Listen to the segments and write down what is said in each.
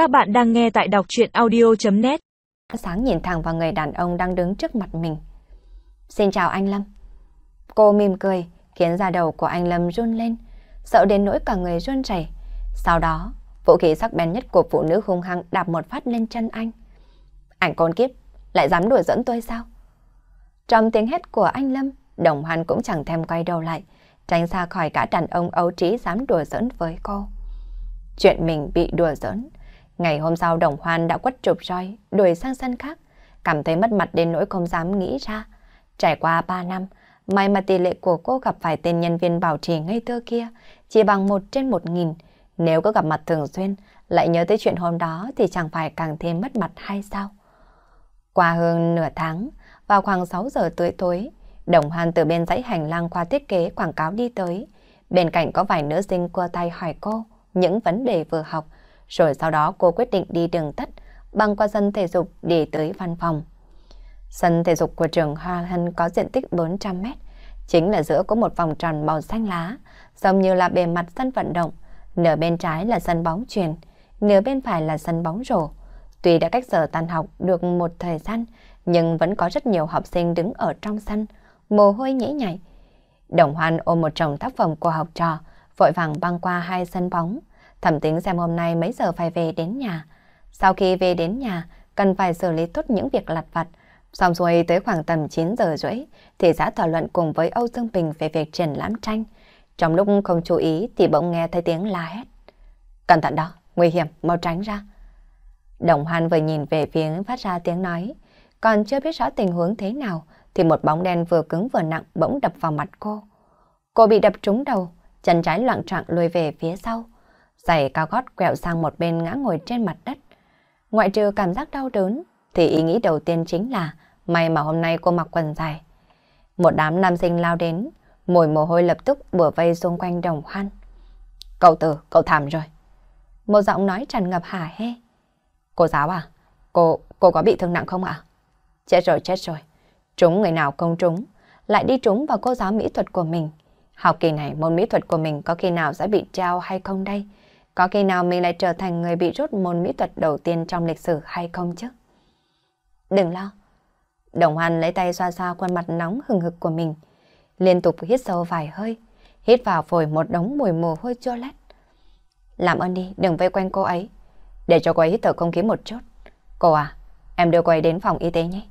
Các bạn đang nghe tại đọc chuyện audio.net Sáng nhìn thẳng vào người đàn ông đang đứng trước mặt mình. Xin chào anh Lâm. Cô mỉm cười, khiến da đầu của anh Lâm run lên, sợ đến nỗi cả người run rẩy. Sau đó, vũ khí sắc bén nhất của phụ nữ hung hăng đạp một phát lên chân anh. ảnh con kiếp, lại dám đùa dẫn tôi sao? Trong tiếng hét của anh Lâm, đồng hoan cũng chẳng thèm quay đầu lại, tránh xa khỏi cả đàn ông ấu trí dám đùa giỡn với cô. Chuyện mình bị đùa giỡn, Ngày hôm sau đồng hoan đã quất chụp roi, đuổi sang sân khác, cảm thấy mất mặt đến nỗi không dám nghĩ ra. Trải qua 3 năm, may mà tỷ lệ của cô gặp phải tên nhân viên bảo trì ngây thơ kia chỉ bằng một trên một nghìn. Nếu có gặp mặt thường xuyên, lại nhớ tới chuyện hôm đó thì chẳng phải càng thêm mất mặt hay sao? Qua hơn nửa tháng, vào khoảng 6 giờ tối tối, Đồng Hoan từ bên dãy hành lang qua thiết kế quảng cáo đi tới. Bên cạnh có vài nữ sinh qua tay hỏi cô những vấn đề vừa học, rồi sau đó cô quyết định đi đường tắt, băng qua sân thể dục để tới văn phòng. Sân thể dục của trường Hoa Hân có diện tích 400 mét, chính là giữa có một vòng tròn màu xanh lá, giống như là bề mặt sân vận động. Nửa bên trái là sân bóng truyền, nửa bên phải là sân bóng rổ. Tuy đã cách giờ tan học được một thời gian, nhưng vẫn có rất nhiều học sinh đứng ở trong sân, mồ hôi nhễ nhảy. Đồng Hoan ôm một chồng tác phẩm của học trò, vội vàng băng qua hai sân bóng, thẩm tính xem hôm nay mấy giờ phải về đến nhà. Sau khi về đến nhà, cần phải xử lý tốt những việc lặt vặt. Xong rồi tới khoảng tầm 9 giờ rưỡi, thì đã thảo luận cùng với Âu Dương Bình về việc triển lãm tranh. Trong lúc không chú ý thì bỗng nghe thấy tiếng la hét. Cẩn thận đó, nguy hiểm, mau tránh ra. Đồng Hoan vừa nhìn về phía phát ra tiếng nói, còn chưa biết rõ tình huống thế nào, thì một bóng đen vừa cứng vừa nặng bỗng đập vào mặt cô. Cô bị đập trúng đầu, chân trái loạn trạng lùi về phía sau giày cao gót quẹo sang một bên ngã ngồi trên mặt đất. Ngoại trừ cảm giác đau đớn, thì ý nghĩ đầu tiên chính là may mà hôm nay cô mặc quần dài. Một đám nam sinh lao đến, mùi mồ hôi lập tức bừa vây xung quanh đồng hoan. Cậu tử, cậu thảm rồi. Một giọng nói tràn ngập hả hê. Cô giáo à, cô, cô có bị thương nặng không ạ? Chết rồi, chết rồi. Trúng người nào công trúng, lại đi trúng vào cô giáo mỹ thuật của mình. Học kỳ này môn mỹ thuật của mình có khi nào sẽ bị trao hay không đây? Có khi nào mình lại trở thành người bị rút môn mỹ thuật đầu tiên trong lịch sử hay không chứ? Đừng lo. Đồng Hoan lấy tay xoa xoa khuôn mặt nóng hừng hực của mình. Liên tục hít sâu vài hơi. Hít vào phổi một đống mùi mồ hôi chua lét. Làm ơn đi, đừng vây quanh cô ấy. Để cho cô ấy hít thở không khí một chút. Cô à, em đưa cô ấy đến phòng y tế nhé.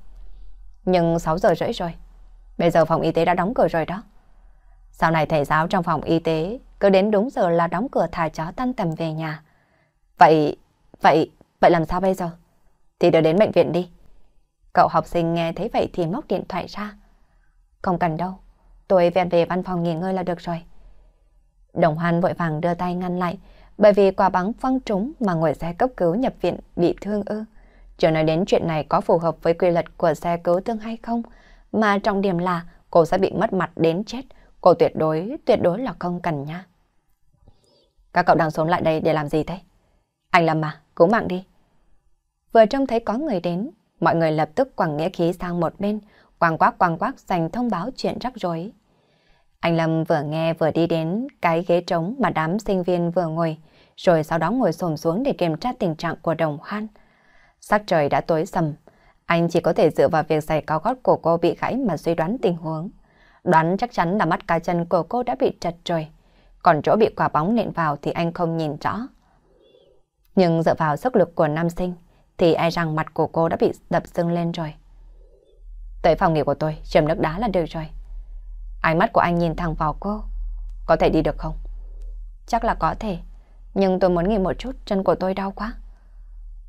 Nhưng 6 giờ rưỡi rồi. Bây giờ phòng y tế đã đóng cửa rồi đó. Sau này thầy giáo trong phòng y tế cứ đến đúng giờ là đóng cửa thả chó tan tầm về nhà. Vậy, vậy, vậy làm sao bây giờ? Thì đưa đến bệnh viện đi. Cậu học sinh nghe thấy vậy thì móc điện thoại ra. Không cần đâu, tôi ven về văn phòng nghỉ ngơi là được rồi. Đồng Hoan vội vàng đưa tay ngăn lại, bởi vì quả bắn văng trúng mà ngồi xe cấp cứu nhập viện bị thương ư. Chưa nói đến chuyện này có phù hợp với quy luật của xe cứu thương hay không, mà trọng điểm là cô sẽ bị mất mặt đến chết, cô tuyệt đối, tuyệt đối là không cần nha. Các cậu đang sống lại đây để làm gì thế? Anh Lâm mà, cứu mạng đi. Vừa trông thấy có người đến, mọi người lập tức quẳng nghĩa khí sang một bên, quàng quác quàng quác dành thông báo chuyện rắc rối. Anh Lâm vừa nghe vừa đi đến cái ghế trống mà đám sinh viên vừa ngồi, rồi sau đó ngồi xổm xuống để kiểm tra tình trạng của đồng hoan. Sắc trời đã tối sầm, anh chỉ có thể dựa vào việc giày cao gót của cô bị gãy mà suy đoán tình huống. Đoán chắc chắn là mắt cá chân của cô đã bị trật rồi còn chỗ bị quả bóng nện vào thì anh không nhìn rõ. Nhưng dựa vào sức lực của nam sinh, thì ai rằng mặt của cô đã bị đập sưng lên rồi. Tới phòng nghỉ của tôi, chầm nước đá là được rồi. Ánh mắt của anh nhìn thẳng vào cô. Có thể đi được không? Chắc là có thể, nhưng tôi muốn nghỉ một chút, chân của tôi đau quá.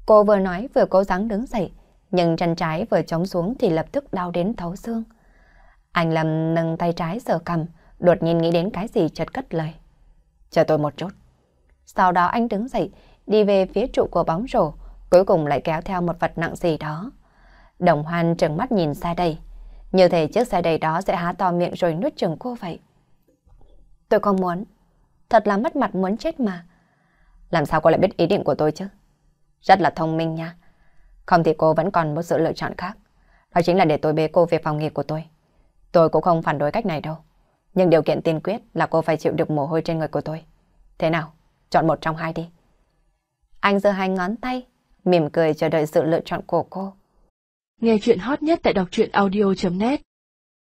Cô vừa nói vừa cố gắng đứng dậy, nhưng chân trái vừa chống xuống thì lập tức đau đến thấu xương. Anh Lâm nâng tay trái sờ cầm, đột nhiên nghĩ đến cái gì chợt cất lời. Chờ tôi một chút. Sau đó anh đứng dậy, đi về phía trụ của bóng rổ, cuối cùng lại kéo theo một vật nặng gì đó. Đồng hoan trừng mắt nhìn xa đầy. Như thể chiếc xe đầy đó sẽ há to miệng rồi nuốt chừng cô vậy. Tôi không muốn. Thật là mất mặt muốn chết mà. Làm sao cô lại biết ý định của tôi chứ? Rất là thông minh nha. Không thì cô vẫn còn một sự lựa chọn khác. Đó chính là để tôi bế cô về phòng nghỉ của tôi. Tôi cũng không phản đối cách này đâu. Nhưng điều kiện tiên quyết là cô phải chịu được mồ hôi trên người của tôi. Thế nào? Chọn một trong hai đi. Anh giơ hai ngón tay, mỉm cười chờ đợi sự lựa chọn của cô. Nghe chuyện hot nhất tại đọc truyện audio.net